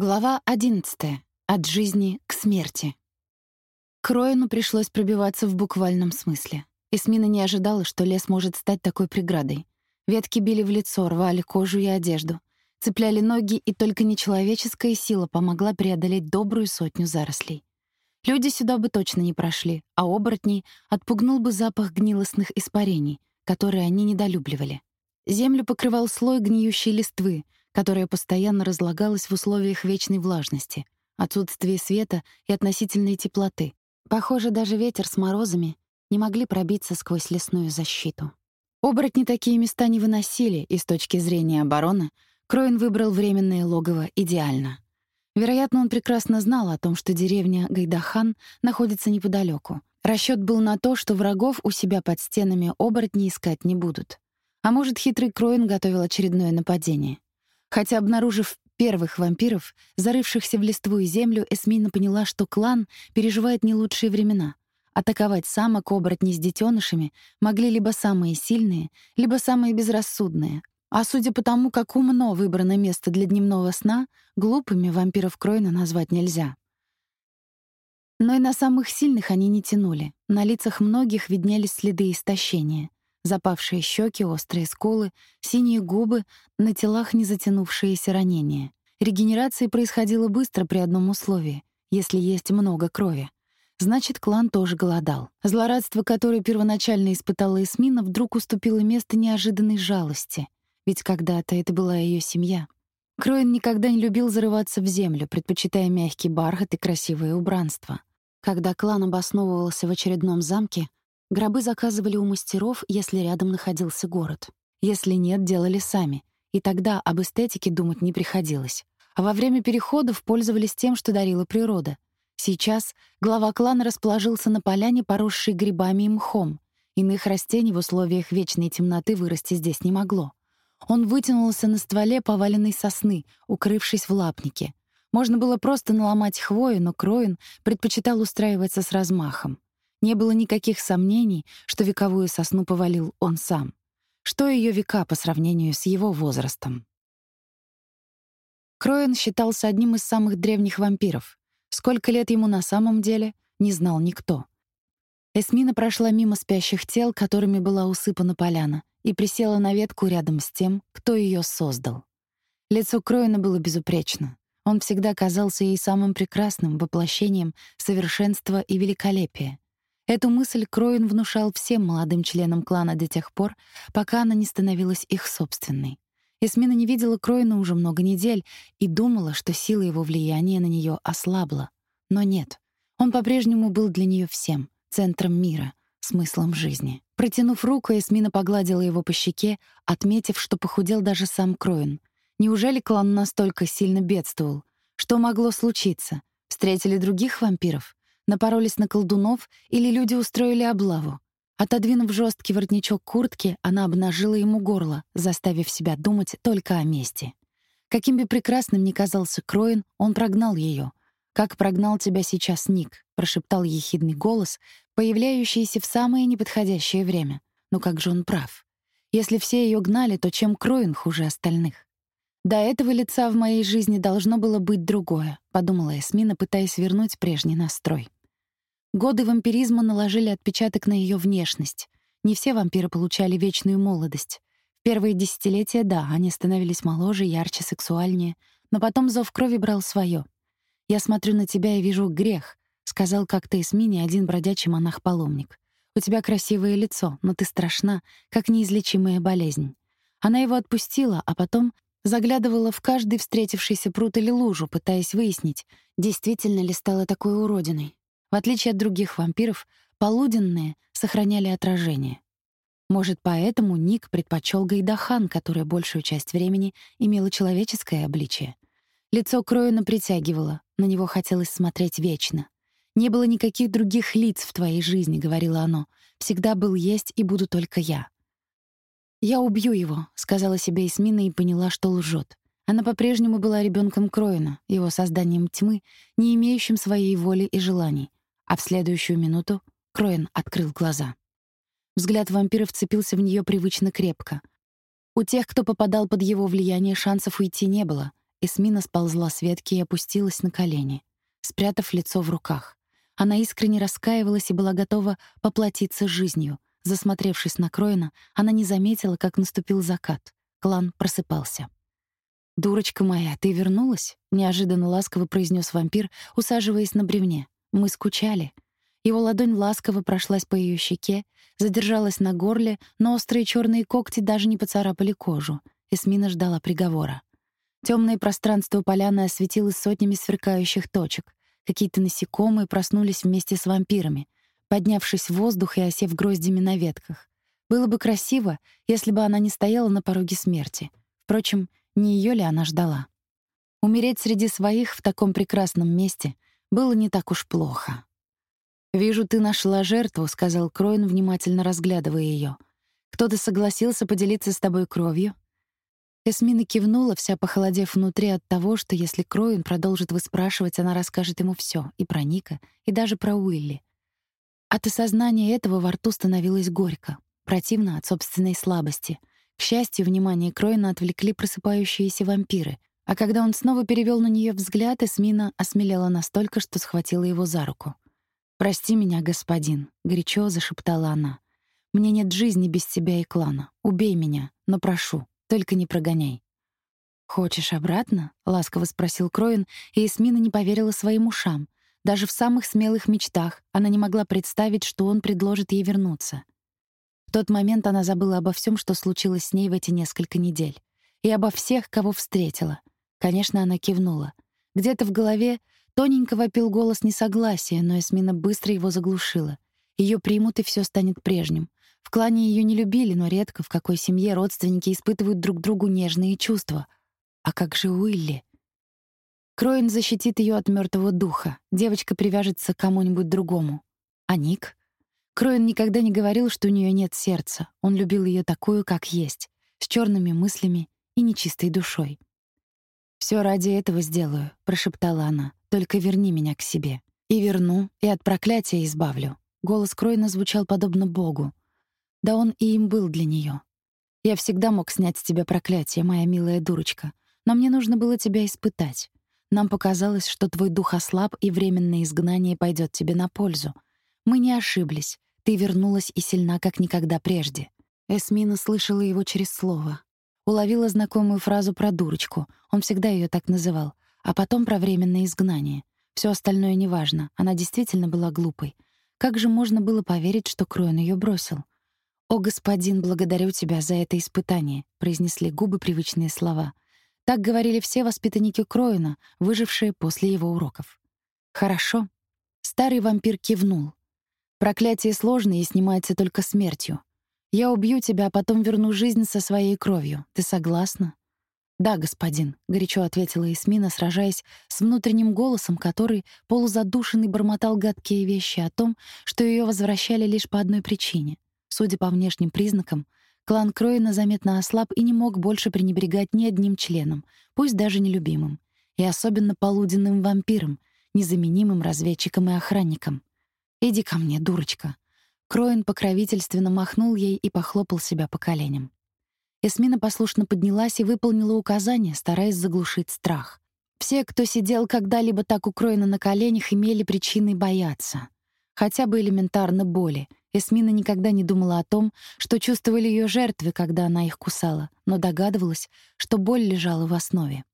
Глава 11. От жизни к смерти. Кроину пришлось пробиваться в буквальном смысле. Эсмина не ожидала, что лес может стать такой преградой. Ветки били в лицо, рвали кожу и одежду, цепляли ноги, и только нечеловеческая сила помогла преодолеть добрую сотню зарослей. Люди сюда бы точно не прошли, а оборотней отпугнул бы запах гнилостных испарений, которые они недолюбливали. Землю покрывал слой гниющей листвы — которая постоянно разлагалась в условиях вечной влажности, отсутствия света и относительной теплоты. Похоже, даже ветер с морозами не могли пробиться сквозь лесную защиту. Оборотни такие места не выносили, и с точки зрения обороны Кроин выбрал временное логово идеально. Вероятно, он прекрасно знал о том, что деревня Гайдахан находится неподалеку. Расчет был на то, что врагов у себя под стенами оборотни искать не будут. А может, хитрый Кроин готовил очередное нападение. Хотя, обнаружив первых вампиров, зарывшихся в листву и землю, Эсмина поняла, что клан переживает не лучшие времена. Атаковать самок оборотней с детенышами могли либо самые сильные, либо самые безрассудные. А судя по тому, как умно выбрано место для дневного сна, глупыми вампиров Кройна назвать нельзя. Но и на самых сильных они не тянули. На лицах многих виднелись следы истощения запавшие щеки, острые скулы, синие губы, на телах не затянувшиеся ранения. Регенерация происходила быстро при одном условии — если есть много крови. Значит, клан тоже голодал. Злорадство, которое первоначально испытала Эсмина, вдруг уступило место неожиданной жалости. Ведь когда-то это была ее семья. Кроин никогда не любил зарываться в землю, предпочитая мягкий бархат и красивое убранство. Когда клан обосновывался в очередном замке, Гробы заказывали у мастеров, если рядом находился город. Если нет, делали сами. И тогда об эстетике думать не приходилось. А во время переходов пользовались тем, что дарила природа. Сейчас глава клана расположился на поляне, поросшей грибами и мхом. Иных растений в условиях вечной темноты вырасти здесь не могло. Он вытянулся на стволе поваленной сосны, укрывшись в лапнике. Можно было просто наломать хвою, но Кроин предпочитал устраиваться с размахом. Не было никаких сомнений, что вековую сосну повалил он сам. Что ее века по сравнению с его возрастом? Кроен считался одним из самых древних вампиров. Сколько лет ему на самом деле, не знал никто. Эсмина прошла мимо спящих тел, которыми была усыпана поляна, и присела на ветку рядом с тем, кто ее создал. Лицо Кроена было безупречно. Он всегда казался ей самым прекрасным воплощением совершенства и великолепия. Эту мысль Кроин внушал всем молодым членам клана до тех пор, пока она не становилась их собственной. Эсмина не видела Кроина уже много недель и думала, что сила его влияния на нее ослабла. Но нет. Он по-прежнему был для нее всем, центром мира, смыслом жизни. Протянув руку, Эсмина погладила его по щеке, отметив, что похудел даже сам Кроин. Неужели клан настолько сильно бедствовал? Что могло случиться? Встретили других вампиров? Напоролись на колдунов или люди устроили облаву. Отодвинув жесткий воротничок куртки, она обнажила ему горло, заставив себя думать только о мести. Каким бы прекрасным ни казался Кроин, он прогнал ее. «Как прогнал тебя сейчас Ник», — прошептал ехидный голос, появляющийся в самое неподходящее время. Но как же он прав? Если все ее гнали, то чем Кроин хуже остальных? До этого лица в моей жизни должно было быть другое, подумала Эсмина, пытаясь вернуть прежний настрой. Годы вампиризма наложили отпечаток на ее внешность. Не все вампиры получали вечную молодость. В первые десятилетия, да, они становились моложе, ярче, сексуальнее, но потом зов крови брал свое. «Я смотрю на тебя и вижу грех», — сказал как-то Эсмине один бродячий монах-паломник. «У тебя красивое лицо, но ты страшна, как неизлечимая болезнь». Она его отпустила, а потом заглядывала в каждый встретившийся пруд или лужу, пытаясь выяснить, действительно ли стала такой уродиной. В отличие от других вампиров, полуденные сохраняли отражение. Может, поэтому Ник предпочел Гайдахан, которая большую часть времени имела человеческое обличие. Лицо Кроина притягивало, на него хотелось смотреть вечно. «Не было никаких других лиц в твоей жизни», — говорило оно. «Всегда был есть и буду только я». «Я убью его», — сказала себе Эсмина и поняла, что лжет. Она по-прежнему была ребенком Кроина, его созданием тьмы, не имеющим своей воли и желаний. А в следующую минуту Кроен открыл глаза. Взгляд вампира вцепился в нее привычно крепко. У тех, кто попадал под его влияние, шансов уйти не было. Эсмина сползла с ветки и опустилась на колени, спрятав лицо в руках. Она искренне раскаивалась и была готова поплатиться жизнью. Засмотревшись на Кроина, она не заметила, как наступил закат. Клан просыпался. «Дурочка моя, ты вернулась?» — неожиданно ласково произнес вампир, усаживаясь на бревне. «Мы скучали». Его ладонь ласково прошлась по ее щеке, задержалась на горле, но острые черные когти даже не поцарапали кожу. Эсмина ждала приговора. Темное пространство поляны осветилось сотнями сверкающих точек. Какие-то насекомые проснулись вместе с вампирами, поднявшись в воздух и осев гроздями на ветках. Было бы красиво, если бы она не стояла на пороге смерти. Впрочем, не ее ли она ждала? Умереть среди своих в таком прекрасном месте было не так уж плохо. «Вижу, ты нашла жертву», — сказал Кроин, внимательно разглядывая ее. «Кто-то согласился поделиться с тобой кровью?» Эсмина кивнула, вся похолодев внутри от того, что если Кроин продолжит выспрашивать, она расскажет ему все и про Ника, и даже про Уилли. От осознания этого во рту становилось горько, противно от собственной слабости. К счастью, внимание Кроина отвлекли просыпающиеся вампиры, а когда он снова перевел на нее взгляд, Эсмина осмелела настолько, что схватила его за руку. «Прости меня, господин», — горячо зашептала она. «Мне нет жизни без тебя и клана. Убей меня, но прошу, только не прогоняй». «Хочешь обратно?» — ласково спросил Кроин, и Эсмина не поверила своим ушам. Даже в самых смелых мечтах она не могла представить, что он предложит ей вернуться. В тот момент она забыла обо всем, что случилось с ней в эти несколько недель. И обо всех, кого встретила. Конечно, она кивнула. Где-то в голове тоненько вопил голос несогласия, но Эсмина быстро его заглушила. Ее примут, и все станет прежним. В клане ее не любили, но редко в какой семье родственники испытывают друг другу нежные чувства. А как же Уилли? Кроин защитит ее от мертвого духа. Девочка привяжется к кому-нибудь другому. А Ник? Кроин никогда не говорил, что у нее нет сердца. Он любил ее такую, как есть, с черными мыслями и нечистой душой. Все ради этого сделаю», — прошептала она. «Только верни меня к себе. И верну, и от проклятия избавлю». Голос Кроина звучал подобно Богу. Да он и им был для нее. Я всегда мог снять с тебя проклятие, моя милая дурочка, но мне нужно было тебя испытать. Нам показалось, что твой дух ослаб, и временное изгнание пойдет тебе на пользу. Мы не ошиблись. Ты вернулась и сильна, как никогда прежде. Эсмина слышала его через слово. Уловила знакомую фразу про дурочку. Он всегда ее так называл. А потом про временное изгнание. Все остальное неважно. Она действительно была глупой. Как же можно было поверить, что Кроин ее бросил? «О, господин, благодарю тебя за это испытание», — произнесли губы привычные слова. Так говорили все воспитанники Кроина, выжившие после его уроков. «Хорошо». Старый вампир кивнул. «Проклятие сложное и снимается только смертью. Я убью тебя, а потом верну жизнь со своей кровью. Ты согласна?» «Да, господин», — горячо ответила Эсмина, сражаясь с внутренним голосом, который, полузадушенный, бормотал гадкие вещи о том, что ее возвращали лишь по одной причине — Судя по внешним признакам, клан Кроина заметно ослаб и не мог больше пренебрегать ни одним членом, пусть даже нелюбимым, и особенно полуденным вампиром, незаменимым разведчиком и охранником. «Иди ко мне, дурочка». Кроин покровительственно махнул ей и похлопал себя по коленям. Эсмина послушно поднялась и выполнила указание, стараясь заглушить страх. Все, кто сидел когда-либо так у Кроина на коленях, имели причины бояться. Хотя бы элементарно боли, Эсмина никогда не думала о том, что чувствовали ее жертвы, когда она их кусала, но догадывалась, что боль лежала в основе.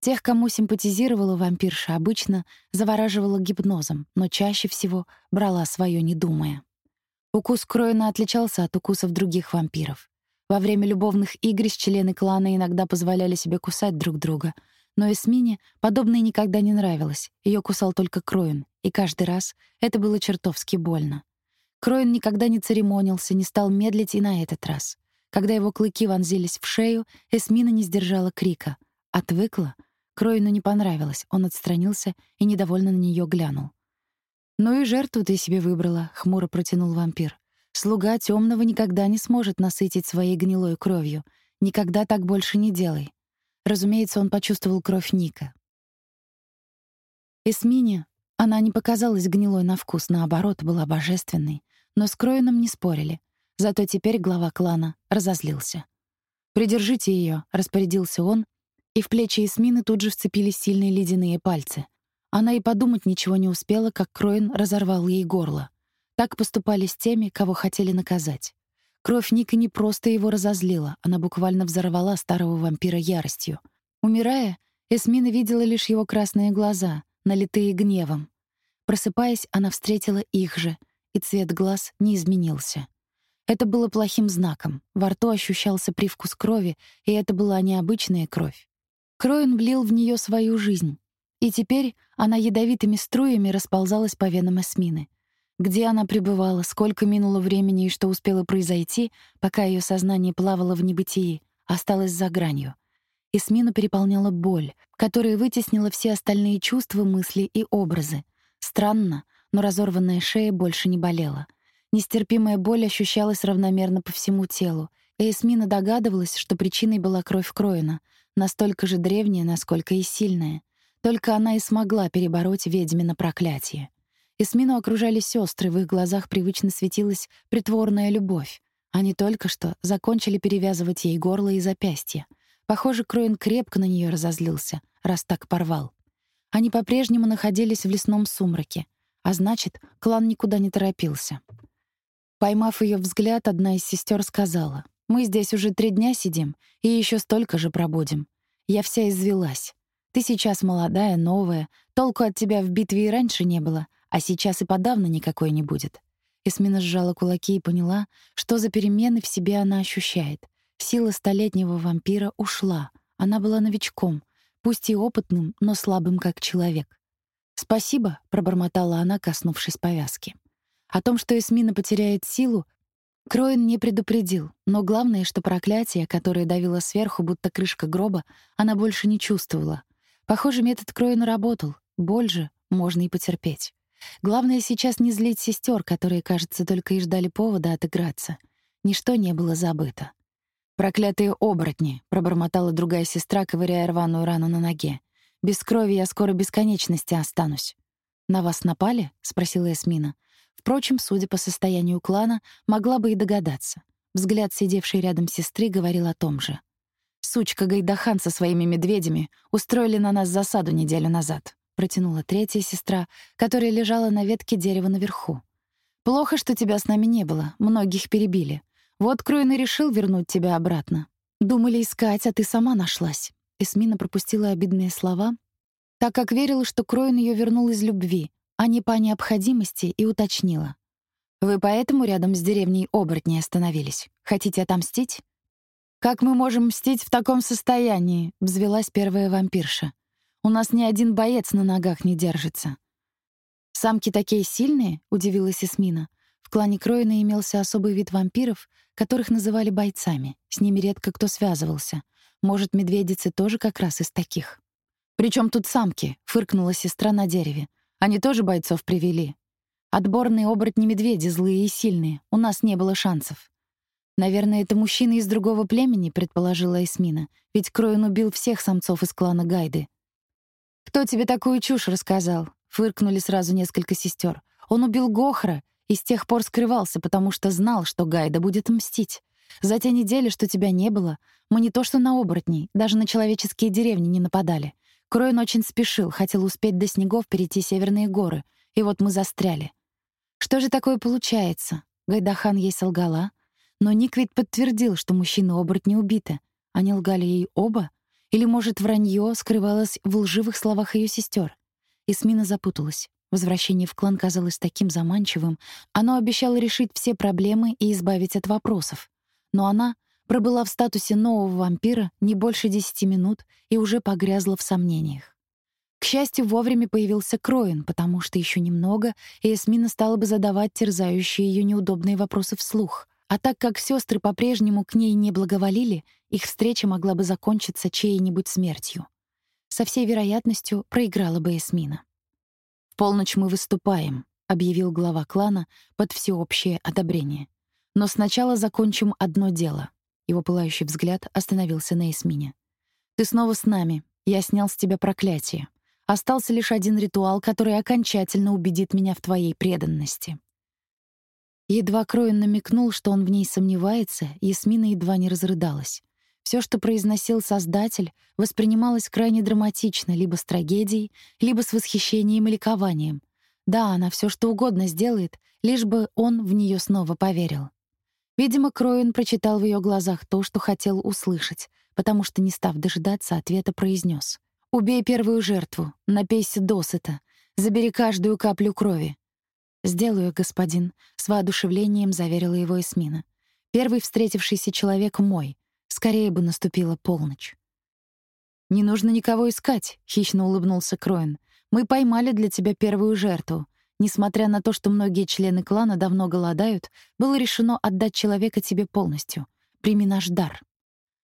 Тех, кому симпатизировала вампирша, обычно завораживала гипнозом, но чаще всего брала свое не думая. Укус Кроина отличался от укусов других вампиров. Во время любовных игрищ члены клана иногда позволяли себе кусать друг друга, но Эсмине подобное никогда не нравилось. Ее кусал только Кроин, и каждый раз это было чертовски больно. Кроин никогда не церемонился, не стал медлить и на этот раз. Когда его клыки вонзились в шею, Эсмина не сдержала крика. Отвыкла. Кроину не понравилось. Он отстранился и недовольно на нее глянул. «Ну и жертву ты себе выбрала», — хмуро протянул вампир. «Слуга темного никогда не сможет насытить своей гнилой кровью. Никогда так больше не делай». Разумеется, он почувствовал кровь Ника. Эсмине она не показалась гнилой на вкус, наоборот, была божественной но с Кроином не спорили. Зато теперь глава клана разозлился. «Придержите ее, распорядился он, И в плечи Эсмины тут же вцепились сильные ледяные пальцы. Она и подумать ничего не успела, как Кроин разорвал ей горло. Так поступали с теми, кого хотели наказать. Кровь Ника не просто его разозлила, она буквально взорвала старого вампира яростью. Умирая, Эсмина видела лишь его красные глаза, налитые гневом. Просыпаясь, она встретила их же, и цвет глаз не изменился. Это было плохим знаком. Во рту ощущался привкус крови, и это была необычная кровь. Кроин влил в нее свою жизнь, и теперь она ядовитыми струями расползалась по венам Эсмины. Где она пребывала, сколько минуло времени и что успело произойти, пока ее сознание плавало в небытии, осталось за гранью. Эсмину переполняла боль, которая вытеснила все остальные чувства, мысли и образы. Странно, но разорванная шея больше не болела. Нестерпимая боль ощущалась равномерно по всему телу, и Эсмина догадывалась, что причиной была кровь Кроина, настолько же древняя, насколько и сильная. Только она и смогла перебороть ведьмино проклятие. Эсмину окружали сестры, в их глазах привычно светилась притворная любовь. Они только что закончили перевязывать ей горло и запястья. Похоже, Кроин крепко на нее разозлился, раз так порвал. Они по-прежнему находились в лесном сумраке, а значит, клан никуда не торопился. Поймав ее взгляд, одна из сестер сказала: "Мы здесь уже три дня сидим и еще столько же пробудем. Я вся извелась. Ты сейчас молодая, новая, толку от тебя в битве и раньше не было, а сейчас и подавно никакой не будет. Эсмина сжала кулаки и поняла, что за перемены в себе она ощущает. Сила столетнего вампира ушла. Она была новичком, пусть и опытным, но слабым как человек. «Спасибо», — пробормотала она, коснувшись повязки. О том, что Эсмина потеряет силу, Кроин не предупредил, но главное, что проклятие, которое давило сверху, будто крышка гроба, она больше не чувствовала. Похоже, метод Кроина работал. Боль же можно и потерпеть. Главное сейчас не злить сестер, которые, кажется, только и ждали повода отыграться. Ничто не было забыто. «Проклятые оборотни!» — пробормотала другая сестра, ковыряя рваную рану на ноге. «Без крови я скоро бесконечности останусь». «На вас напали?» — спросила Эсмина. Впрочем, судя по состоянию клана, могла бы и догадаться. Взгляд сидевшей рядом сестры говорил о том же. «Сучка Гайдахан со своими медведями устроили на нас засаду неделю назад протянула третья сестра, которая лежала на ветке дерева наверху. Плохо, что тебя с нами не было, многих перебили. Вот Кроин и решил вернуть тебя обратно. Думали искать, а ты сама нашлась. Эсмина пропустила обидные слова, так как верила, что Кроин ее вернул из любви, а не по необходимости, и уточнила: "Вы поэтому рядом с деревней оборотней остановились? Хотите отомстить?" «Как мы можем мстить в таком состоянии?» — взвелась первая вампирша. У нас ни один боец на ногах не держится. Самки такие сильные, удивилась Эсмина. В клане Кроина имелся особый вид вампиров, которых называли бойцами. С ними редко кто связывался. Может, медведицы тоже как раз из таких. Причем тут самки? фыркнула сестра на дереве. Они тоже бойцов привели. Отборные оборотни-медведи злые и сильные. У нас не было шансов. Наверное, это мужчины из другого племени, предположила Эсмина. Ведь Кроин убил всех самцов из клана Гайды. «Кто тебе такую чушь рассказал?» — фыркнули сразу несколько сестер. «Он убил Гохра и с тех пор скрывался, потому что знал, что Гайда будет мстить. За те недели, что тебя не было, мы не то что на оборотней, даже на человеческие деревни не нападали. Кроин очень спешил, хотел успеть до снегов перейти северные горы, и вот мы застряли. Что же такое получается? Гайдахан ей солгала, но Ник ведь подтвердил, что мужчина-оборотни убиты. Они лгали ей оба — или, может, вранье скрывалось в лживых словах ее сестер? Исмина запуталась. Возвращение в клан казалось таким заманчивым. Оно обещало решить все проблемы и избавить от вопросов. Но она пробыла в статусе нового вампира не больше десяти минут и уже погрязла в сомнениях. К счастью, вовремя появился Кроин, потому что еще немного, и Эсмина стала бы задавать терзающие ее неудобные вопросы вслух. А так как сестры по-прежнему к ней не благоволили, их встреча могла бы закончиться чьей-нибудь смертью. Со всей вероятностью проиграла бы Эсмина. «В полночь мы выступаем», — объявил глава клана под всеобщее одобрение. «Но сначала закончим одно дело». Его пылающий взгляд остановился на Эсмине. «Ты снова с нами. Я снял с тебя проклятие. Остался лишь один ритуал, который окончательно убедит меня в твоей преданности». Едва Кроин намекнул, что он в ней сомневается, Ясмина едва не разрыдалась. Все, что произносил Создатель, воспринималось крайне драматично, либо с трагедией, либо с восхищением и ликованием. Да, она все что угодно сделает, лишь бы он в нее снова поверил. Видимо, Кроин прочитал в ее глазах то, что хотел услышать, потому что, не став дожидаться, ответа произнес: «Убей первую жертву, напейся досыта, забери каждую каплю крови». «Сделаю, господин», — с воодушевлением заверила его Эсмина. «Первый встретившийся человек мой, Скорее бы наступила полночь. «Не нужно никого искать», — хищно улыбнулся Кроин. «Мы поймали для тебя первую жертву. Несмотря на то, что многие члены клана давно голодают, было решено отдать человека тебе полностью. Прими наш дар».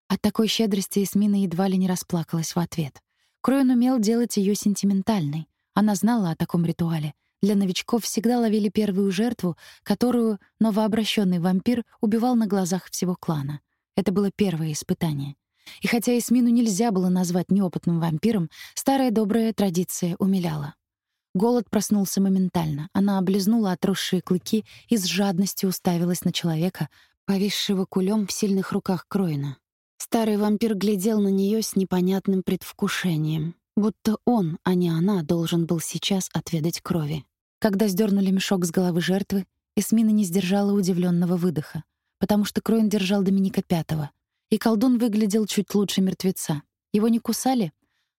От такой щедрости Эсмина едва ли не расплакалась в ответ. Кроин умел делать ее сентиментальной. Она знала о таком ритуале. Для новичков всегда ловили первую жертву, которую новообращенный вампир убивал на глазах всего клана. Это было первое испытание. И хотя Эсмину нельзя было назвать неопытным вампиром, старая добрая традиция умиляла. Голод проснулся моментально. Она облизнула отросшие клыки и с жадностью уставилась на человека, повисшего кулем в сильных руках Кроина. Старый вампир глядел на нее с непонятным предвкушением, будто он, а не она, должен был сейчас отведать крови. Когда сдернули мешок с головы жертвы, Эсмина не сдержала удивленного выдоха потому что Кроин держал Доминика Пятого, и колдун выглядел чуть лучше мертвеца. Его не кусали,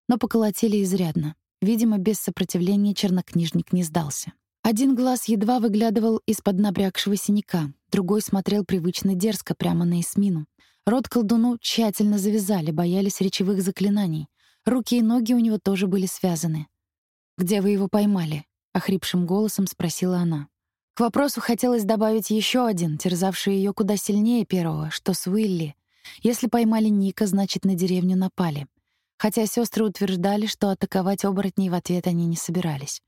но поколотили изрядно. Видимо, без сопротивления чернокнижник не сдался. Один глаз едва выглядывал из-под набрякшего синяка, другой смотрел привычно дерзко прямо на Эсмину. Рот колдуну тщательно завязали, боялись речевых заклинаний. Руки и ноги у него тоже были связаны. «Где вы его поймали?» — охрипшим голосом спросила она. К вопросу хотелось добавить еще один, терзавший ее куда сильнее первого, что с Уилли. Если поймали Ника, значит, на деревню напали. Хотя сестры утверждали, что атаковать оборотней в ответ они не собирались.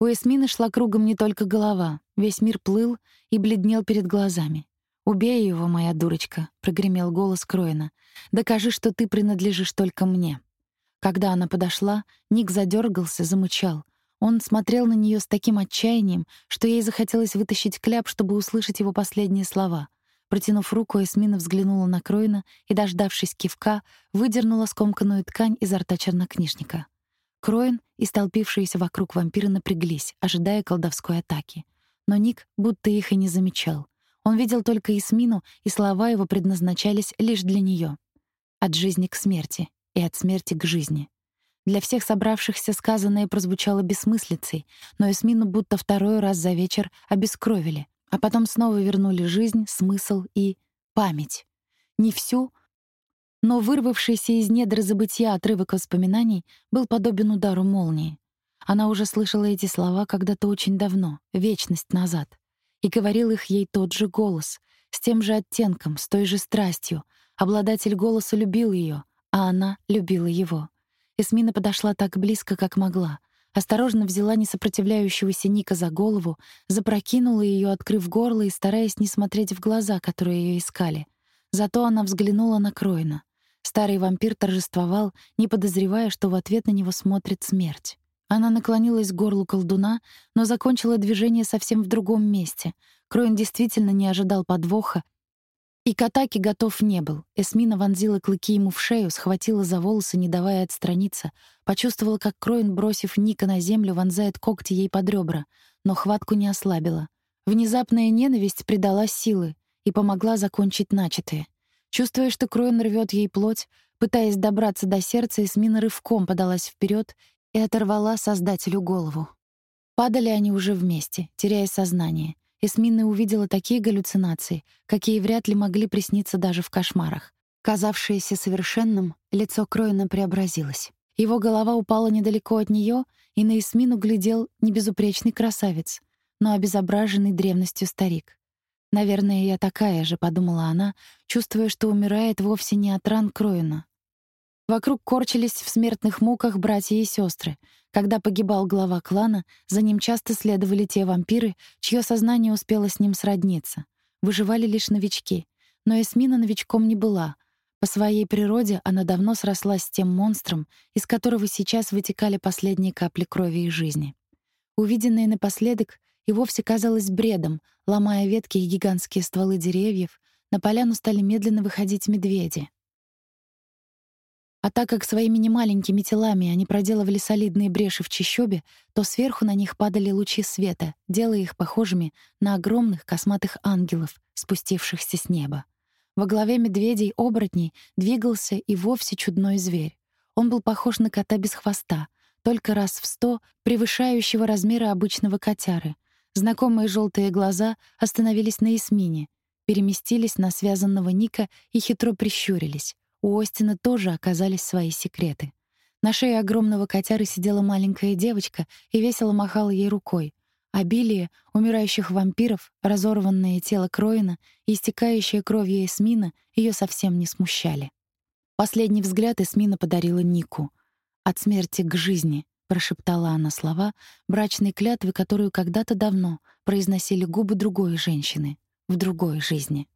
У Эсмины шла кругом не только голова, весь мир плыл и бледнел перед глазами. «Убей его, моя дурочка», — прогремел голос Кроина. «Докажи, что ты принадлежишь только мне». Когда она подошла, Ник задергался, замычал. Он смотрел на нее с таким отчаянием, что ей захотелось вытащить кляп, чтобы услышать его последние слова. Протянув руку, Эсмина взглянула на Кройна и, дождавшись кивка, выдернула скомканную ткань изо рта чернокнижника. Кроин и столпившиеся вокруг вампиры напряглись, ожидая колдовской атаки. Но Ник будто их и не замечал. Он видел только Эсмину, и слова его предназначались лишь для нее. От жизни к смерти и от смерти к жизни. Для всех собравшихся сказанное прозвучало бессмыслицей, но Эсмину будто второй раз за вечер обескровили, а потом снова вернули жизнь, смысл и память. Не всю, но вырвавшийся из недр забытия отрывок воспоминаний был подобен удару молнии. Она уже слышала эти слова когда-то очень давно, вечность назад. И говорил их ей тот же голос, с тем же оттенком, с той же страстью. Обладатель голоса любил ее, а она любила его. Эсмина подошла так близко, как могла. Осторожно взяла несопротивляющегося Ника за голову, запрокинула ее, открыв горло и стараясь не смотреть в глаза, которые ее искали. Зато она взглянула на Кроина. Старый вампир торжествовал, не подозревая, что в ответ на него смотрит смерть. Она наклонилась к горлу колдуна, но закончила движение совсем в другом месте. Кроин действительно не ожидал подвоха и к атаке готов не был. Эсмина вонзила клыки ему в шею, схватила за волосы, не давая отстраниться. Почувствовала, как Кроин, бросив Ника на землю, вонзает когти ей под ребра, но хватку не ослабила. Внезапная ненависть придала силы и помогла закончить начатое. Чувствуя, что Кроин рвет ей плоть, пытаясь добраться до сердца, Эсмина рывком подалась вперед и оторвала Создателю голову. Падали они уже вместе, теряя сознание. Эсмина увидела такие галлюцинации, какие вряд ли могли присниться даже в кошмарах. Казавшееся совершенным, лицо Кроина преобразилось. Его голова упала недалеко от нее, и на Эсмину глядел не безупречный красавец, но обезображенный древностью старик. «Наверное, я такая же», — подумала она, чувствуя, что умирает вовсе не от ран Кроина. Вокруг корчились в смертных муках братья и сестры, когда погибал глава клана, за ним часто следовали те вампиры, чье сознание успело с ним сродниться. Выживали лишь новички. Но Эсмина новичком не была. По своей природе она давно срослась с тем монстром, из которого сейчас вытекали последние капли крови и жизни. Увиденное напоследок и вовсе казалось бредом, ломая ветки и гигантские стволы деревьев, на поляну стали медленно выходить медведи. А так как своими немаленькими телами они проделывали солидные бреши в чащобе, то сверху на них падали лучи света, делая их похожими на огромных косматых ангелов, спустившихся с неба. Во главе медведей-оборотней двигался и вовсе чудной зверь. Он был похож на кота без хвоста, только раз в сто превышающего размеры обычного котяры. Знакомые желтые глаза остановились на Эсмине, переместились на связанного Ника и хитро прищурились. У Остина тоже оказались свои секреты. На шее огромного котяры сидела маленькая девочка и весело махала ей рукой. Обилие умирающих вампиров, разорванное тело Кроина и истекающая кровью Эсмина ее совсем не смущали. Последний взгляд Эсмина подарила Нику. «От смерти к жизни», — прошептала она слова брачной клятвы, которую когда-то давно произносили губы другой женщины в другой жизни.